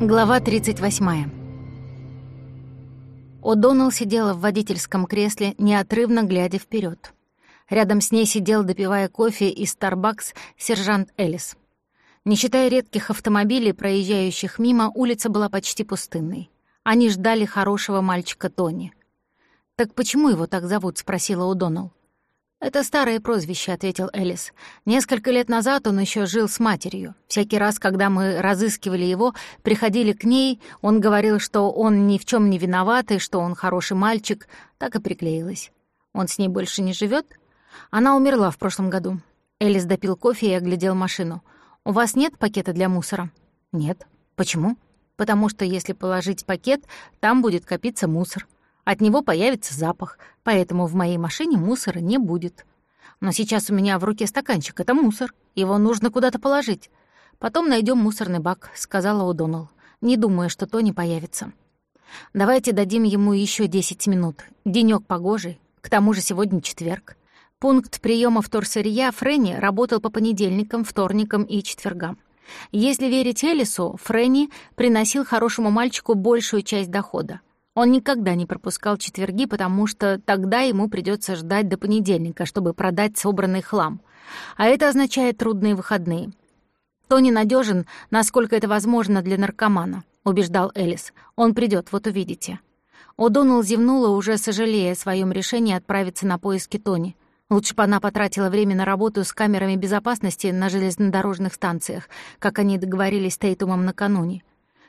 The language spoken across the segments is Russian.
Глава 38. О'Доннелл сидела в водительском кресле, неотрывно глядя вперед. Рядом с ней сидел, допивая кофе из Starbucks, сержант Элис. Не считая редких автомобилей, проезжающих мимо, улица была почти пустынной. Они ждали хорошего мальчика Тони. «Так почему его так зовут?» — спросила О'Доннелл. «Это старое прозвище», — ответил Элис. «Несколько лет назад он еще жил с матерью. Всякий раз, когда мы разыскивали его, приходили к ней, он говорил, что он ни в чем не виноват и что он хороший мальчик. Так и приклеилось. Он с ней больше не живет? Она умерла в прошлом году». Элис допил кофе и оглядел машину. «У вас нет пакета для мусора?» «Нет». «Почему?» «Потому что если положить пакет, там будет копиться мусор». От него появится запах, поэтому в моей машине мусора не будет. Но сейчас у меня в руке стаканчик, это мусор. Его нужно куда-то положить. Потом найдем мусорный бак», — сказала О'Доннелл. «Не думаю, что Тони появится». «Давайте дадим ему еще 10 минут. Денёк погожий. К тому же сегодня четверг». Пункт приема вторсырья Фрэнни работал по понедельникам, вторникам и четвергам. Если верить Элису, Фрэнни приносил хорошему мальчику большую часть дохода. Он никогда не пропускал четверги, потому что тогда ему придется ждать до понедельника, чтобы продать собранный хлам. А это означает трудные выходные. «Тони надежен, насколько это возможно для наркомана», — убеждал Элис. «Он придет, вот увидите». О'Доннелл зевнула, уже сожалея о своем решении отправиться на поиски Тони. Лучше бы она потратила время на работу с камерами безопасности на железнодорожных станциях, как они договорились с Тейтумом накануне.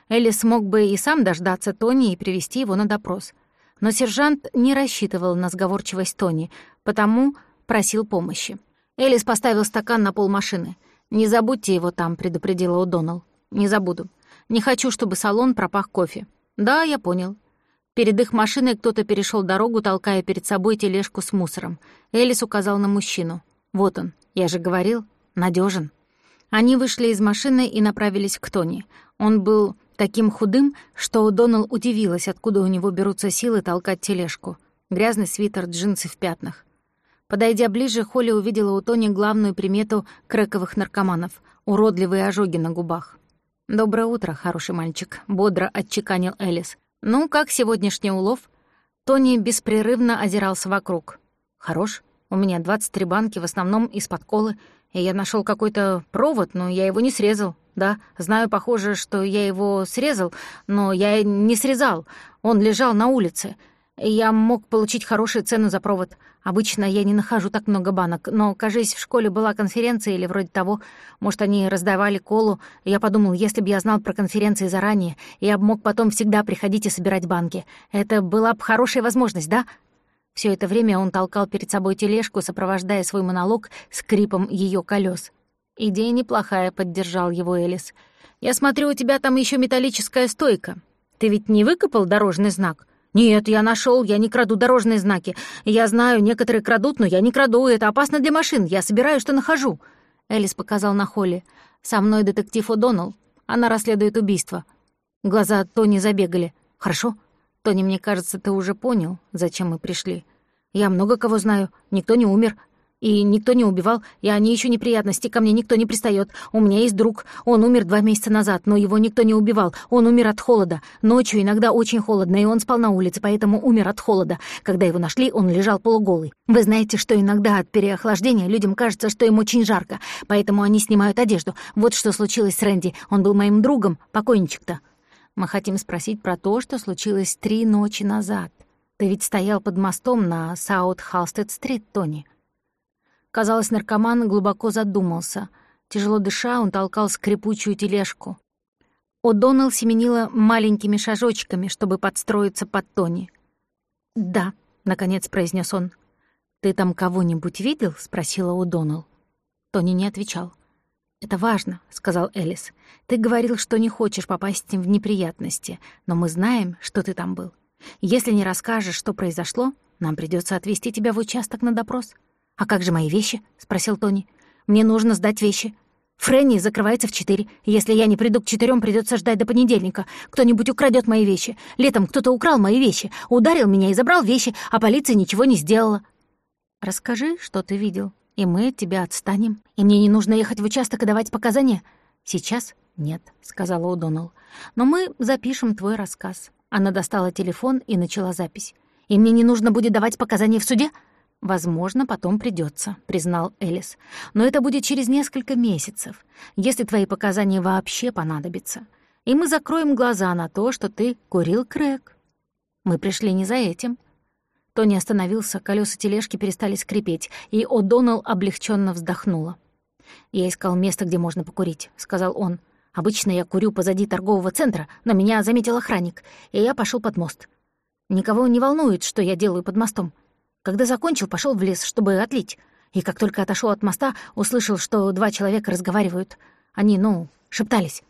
Элис мог бы и сам дождаться Тони и привести его на допрос. Но сержант не рассчитывал на сговорчивость Тони, потому просил помощи. Элис поставил стакан на пол машины. «Не забудьте его там», — предупредила О'Доннелл. «Не забуду. Не хочу, чтобы салон пропах кофе». «Да, я понял». Перед их машиной кто-то перешел дорогу, толкая перед собой тележку с мусором. Элис указал на мужчину. «Вот он. Я же говорил. надежен. Они вышли из машины и направились к Тони. Он был таким худым, что Донал удивилась, откуда у него берутся силы толкать тележку. Грязный свитер, джинсы в пятнах. Подойдя ближе, Холли увидела у Тони главную примету крэковых наркоманов — уродливые ожоги на губах. «Доброе утро, хороший мальчик», — бодро отчеканил Элис. «Ну, как сегодняшний улов?» Тони беспрерывно озирался вокруг. «Хорош. У меня 23 банки, в основном из-под колы, и я нашел какой-то провод, но я его не срезал. Да, знаю, похоже, что я его срезал, но я не срезал. Он лежал на улице. Я мог получить хорошую цену за провод. Обычно я не нахожу так много банок, но, кажись, в школе была конференция или вроде того. Может, они раздавали колу. Я подумал, если бы я знал про конференции заранее, я бы мог потом всегда приходить и собирать банки. Это была бы хорошая возможность, да? Все это время он толкал перед собой тележку, сопровождая свой монолог скрипом ее колес. «Идея неплохая», — поддержал его Элис. «Я смотрю, у тебя там еще металлическая стойка. Ты ведь не выкопал дорожный знак?» «Нет, я нашел, я не краду дорожные знаки. Я знаю, некоторые крадут, но я не краду, это опасно для машин. Я собираю, что нахожу». Элис показал на Холли. «Со мной детектив О'Доннелл. Она расследует убийство». Глаза Тони забегали. «Хорошо. Тони, мне кажется, ты уже понял, зачем мы пришли. Я много кого знаю. Никто не умер. И никто не убивал, и они еще неприятности, ко мне никто не пристает. У меня есть друг, он умер два месяца назад, но его никто не убивал. Он умер от холода. Ночью иногда очень холодно, и он спал на улице, поэтому умер от холода. Когда его нашли, он лежал полуголый. Вы знаете, что иногда от переохлаждения людям кажется, что им очень жарко, поэтому они снимают одежду. Вот что случилось с Рэнди. Он был моим другом, покойничек-то. Мы хотим спросить про то, что случилось три ночи назад. Ты ведь стоял под мостом на Саут-Халстед-стрит, Тони. Казалось, наркоман глубоко задумался. Тяжело дыша, он толкал скрипучую тележку. О'Доннелл семенила маленькими шажочками, чтобы подстроиться под Тони. «Да», — наконец произнес он. «Ты там кого-нибудь видел?» — спросила О'Доннелл. Тони не отвечал. «Это важно», — сказал Элис. «Ты говорил, что не хочешь попасть в неприятности, но мы знаем, что ты там был. Если не расскажешь, что произошло, нам придется отвезти тебя в участок на допрос». «А как же мои вещи?» — спросил Тони. «Мне нужно сдать вещи. Фрэнни закрывается в четыре. Если я не приду к четырем, придется ждать до понедельника. Кто-нибудь украдет мои вещи. Летом кто-то украл мои вещи, ударил меня и забрал вещи, а полиция ничего не сделала». «Расскажи, что ты видел, и мы от тебя отстанем. И мне не нужно ехать в участок и давать показания». «Сейчас нет», — сказала О'Доннелл. «Но мы запишем твой рассказ». Она достала телефон и начала запись. «И мне не нужно будет давать показания в суде?» «Возможно, потом придется, признал Элис. «Но это будет через несколько месяцев, если твои показания вообще понадобятся. И мы закроем глаза на то, что ты курил крэк». «Мы пришли не за этим». Тони остановился, колеса тележки перестали скрипеть, и О'Доннелл облегченно вздохнула. «Я искал место, где можно покурить», — сказал он. «Обычно я курю позади торгового центра, но меня заметил охранник, и я пошел под мост. Никого не волнует, что я делаю под мостом. Когда закончил, пошел в лес, чтобы отлить. И как только отошел от моста, услышал, что два человека разговаривают. Они, ну, шептались.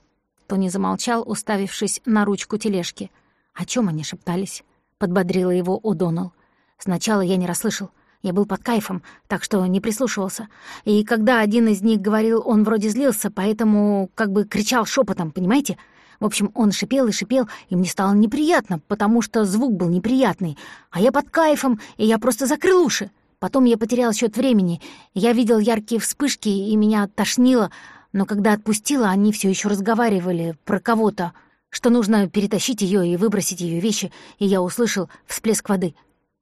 Тони замолчал, уставившись на ручку тележки. «О чем они шептались?» — подбодрила его О'Доннелл. «Сначала я не расслышал. Я был под кайфом, так что не прислушивался. И когда один из них говорил, он вроде злился, поэтому как бы кричал шепотом, понимаете? В общем, он шипел и шипел, и мне стало неприятно, потому что звук был неприятный. А я под кайфом, и я просто закрыл уши. Потом я потерял счет времени. Я видел яркие вспышки, и меня тошнило. Но когда отпустила, они все еще разговаривали про кого-то, что нужно перетащить ее и выбросить ее вещи, и я услышал всплеск воды.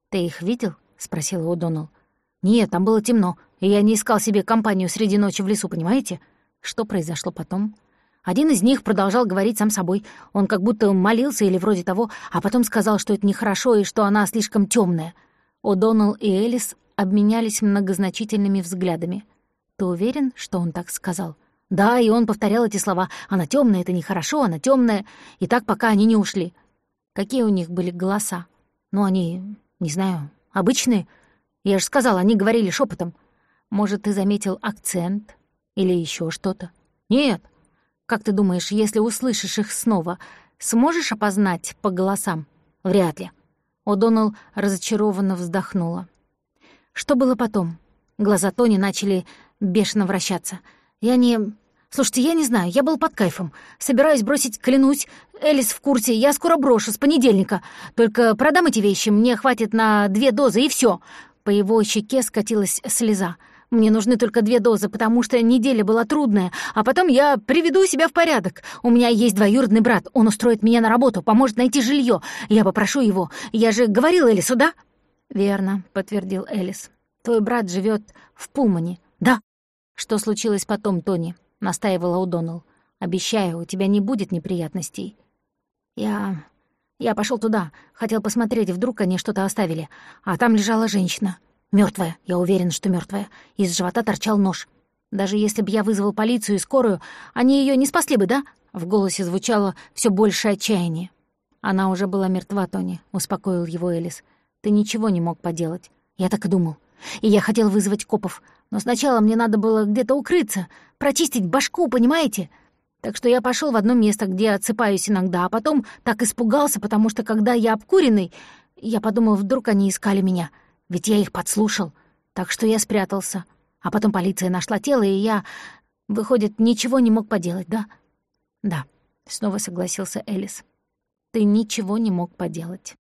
«Ты их видел?» — спросила О'Доннелл. «Нет, там было темно, и я не искал себе компанию среди ночи в лесу, понимаете? Что произошло потом?» Один из них продолжал говорить сам собой. Он как будто молился или вроде того, а потом сказал, что это нехорошо и что она слишком темная. О'Доннелл и Элис обменялись многозначительными взглядами. «Ты уверен, что он так сказал?» «Да, и он повторял эти слова. Она темная, это нехорошо, она темная. И так, пока они не ушли». Какие у них были голоса? Ну, они, не знаю, обычные. Я же сказал, они говорили шепотом. Может, ты заметил акцент или еще что-то? Нет, как ты думаешь, если услышишь их снова, сможешь опознать по голосам? Вряд ли. О'Доннелл разочарованно вздохнула. Что было потом? Глаза Тони начали бешено вращаться. Я не... Слушайте, я не знаю, я был под кайфом. Собираюсь бросить, клянусь. Элис в курсе, я скоро брошу, с понедельника. Только продам эти вещи, мне хватит на две дозы, и все. По его щеке скатилась слеза. Мне нужны только две дозы, потому что неделя была трудная, а потом я приведу себя в порядок. У меня есть двоюродный брат, он устроит меня на работу, поможет найти жилье. Я попрошу его. Я же говорил Элису, да?» «Верно», — подтвердил Элис. «Твой брат живет в Пулмане». «Да». «Что случилось потом, Тони?» — настаивала Удонал. «Обещаю, у тебя не будет неприятностей». «Я... я пошел туда, хотел посмотреть, вдруг они что-то оставили, а там лежала женщина». Мертвая, я уверен, что мертвая. Из живота торчал нож. Даже если бы я вызвал полицию и скорую, они ее не спасли бы, да? В голосе звучало все больше отчаяние. Она уже была мертва, Тони, успокоил его Элис. Ты ничего не мог поделать. Я так и думал. И я хотел вызвать копов. Но сначала мне надо было где-то укрыться, прочистить башку, понимаете? Так что я пошел в одно место, где отсыпаюсь иногда, а потом так испугался, потому что когда я обкуренный, я подумал, вдруг они искали меня — ведь я их подслушал, так что я спрятался. А потом полиция нашла тело, и я, выходит, ничего не мог поделать, да? Да, снова согласился Элис. Ты ничего не мог поделать.